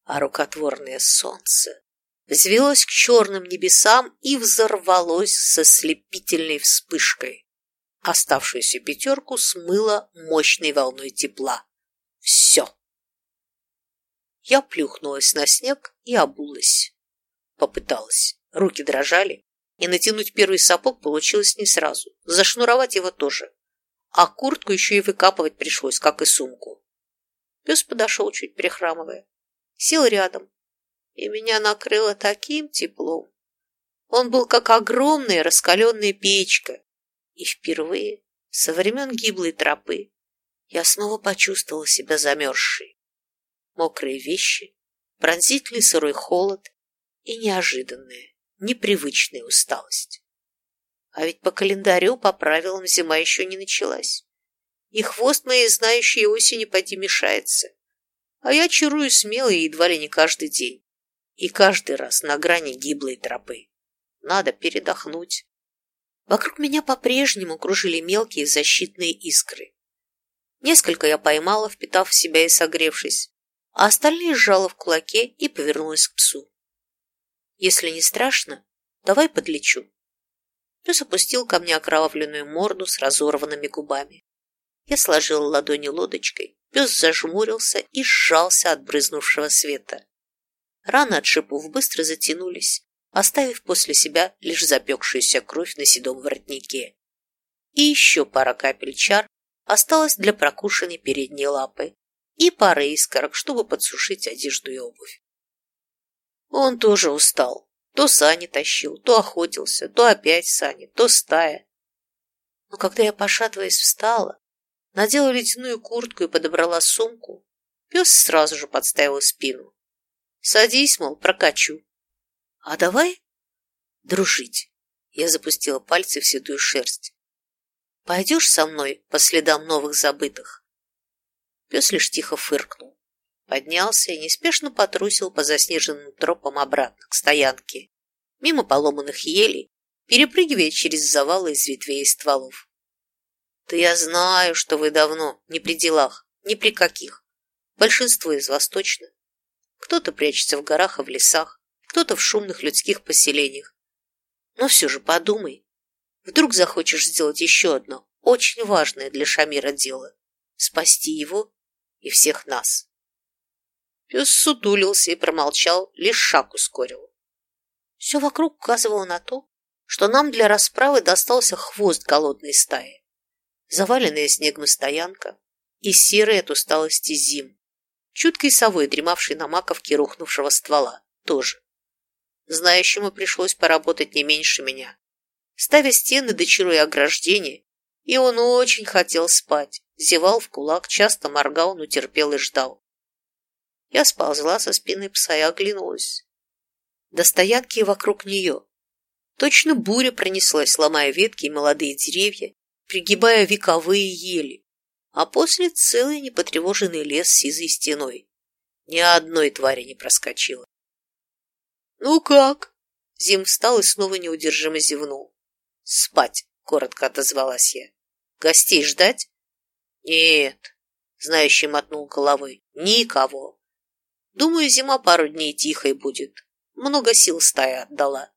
а рукотворное солнце взвелось к черным небесам и взорвалось со слепительной вспышкой. Оставшуюся пятерку смыло мощной волной тепла. Все. Я плюхнулась на снег и обулась. Попыталась. Руки дрожали, и натянуть первый сапог получилось не сразу. Зашнуровать его тоже. А куртку еще и выкапывать пришлось, как и сумку. Пес подошел, чуть прихрамывая. Сел рядом, и меня накрыло таким теплом. Он был как огромная раскаленная печка, и впервые со времен гиблой тропы я снова почувствовала себя замерзшей. Мокрые вещи, пронзительный сырой холод и неожиданная, непривычная усталость. А ведь по календарю, по правилам, зима еще не началась. И хвост моей знающей осени поди мешается. А я чарую смело и едва ли не каждый день. И каждый раз на грани гиблой тропы. Надо передохнуть. Вокруг меня по-прежнему кружили мелкие защитные искры. Несколько я поймала, впитав в себя и согревшись, а остальные сжала в кулаке и повернулась к псу. «Если не страшно, давай подлечу». Пес опустил ко мне окровавленную морду с разорванными губами. Я сложила ладони лодочкой, Пес зажмурился и сжался от брызнувшего света. Раны от шипов быстро затянулись, оставив после себя лишь запекшуюся кровь на седом воротнике. И еще пара капель чар осталась для прокушенной передней лапы и пара искорок, чтобы подсушить одежду и обувь. Он тоже устал. То сани тащил, то охотился, то опять сани, то стая. Но когда я, пошатываясь, встала, надела ледяную куртку и подобрала сумку, пес сразу же подставил спину. Садись, мол, прокачу. А давай дружить. Я запустила пальцы в седую шерсть. Пойдешь со мной по следам новых забытых? Пес лишь тихо фыркнул, поднялся и неспешно потрусил по заснеженным тропам обратно к стоянке, мимо поломанных елей, перепрыгивая через завалы из ветвей и стволов. Да я знаю, что вы давно не при делах, ни при каких. Большинство из вас точно. Кто-то прячется в горах и в лесах, кто-то в шумных людских поселениях. Но все же подумай. Вдруг захочешь сделать еще одно, очень важное для Шамира дело – спасти его и всех нас. Пес сутулился и промолчал, лишь шаг ускорил. Все вокруг указывало на то, что нам для расправы достался хвост голодной стаи, заваленная снегом стоянка и серая от усталости зим, чуткой совой, дремавшей на маковке рухнувшего ствола, тоже. Знающему пришлось поработать не меньше меня. Ставя стены, дочаруя ограждение, и он очень хотел спать, зевал в кулак, часто моргал, но терпел и ждал. Я сползла со спины пса и оглянулась. До стоянки вокруг нее. Точно буря пронеслась, ломая ветки и молодые деревья, пригибая вековые ели а после целый непотревоженный лес с сизой стеной. Ни одной твари не проскочило. «Ну как?» Зим встал и снова неудержимо зевнул. «Спать», — коротко отозвалась я. «Гостей ждать?» «Нет», — знающий мотнул головой. «Никого. Думаю, зима пару дней тихой будет. Много сил стая отдала».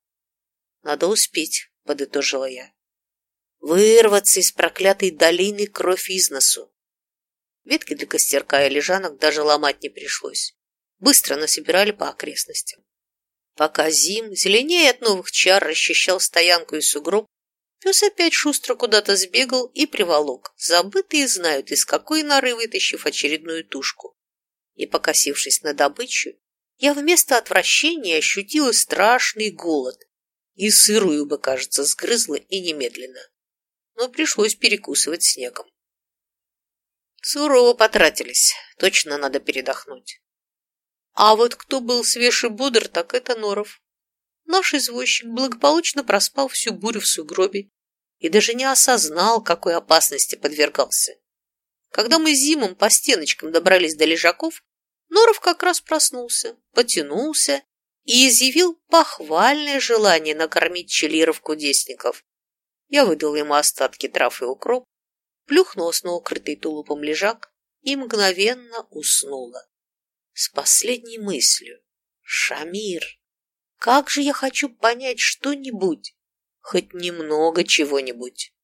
«Надо успеть», — подытожила я. «Вырваться из проклятой долины кровь из носу. Ветки для костерка и лежанок даже ломать не пришлось. Быстро насобирали по окрестностям. Пока Зим, зеленее от новых чар, расчищал стоянку и сугроб, пес опять шустро куда-то сбегал и приволок, забытые знают, из какой норы вытащив очередную тушку. И, покосившись на добычу, я вместо отвращения ощутила страшный голод и сырую бы, кажется, сгрызла и немедленно. Но пришлось перекусывать снегом. Сурово потратились, точно надо передохнуть. А вот кто был свеж и бодр, так это Норов. Наш извозчик благополучно проспал всю бурю в сугробе и даже не осознал, какой опасности подвергался. Когда мы зимом по стеночкам добрались до лежаков, Норов как раз проснулся, потянулся и изъявил похвальное желание накормить челиров-кудесников. Я выдал ему остатки трав и укроп, плюхнулась на укрытый тулупом лежак и мгновенно уснула. С последней мыслью. Шамир, как же я хочу понять что-нибудь, хоть немного чего-нибудь.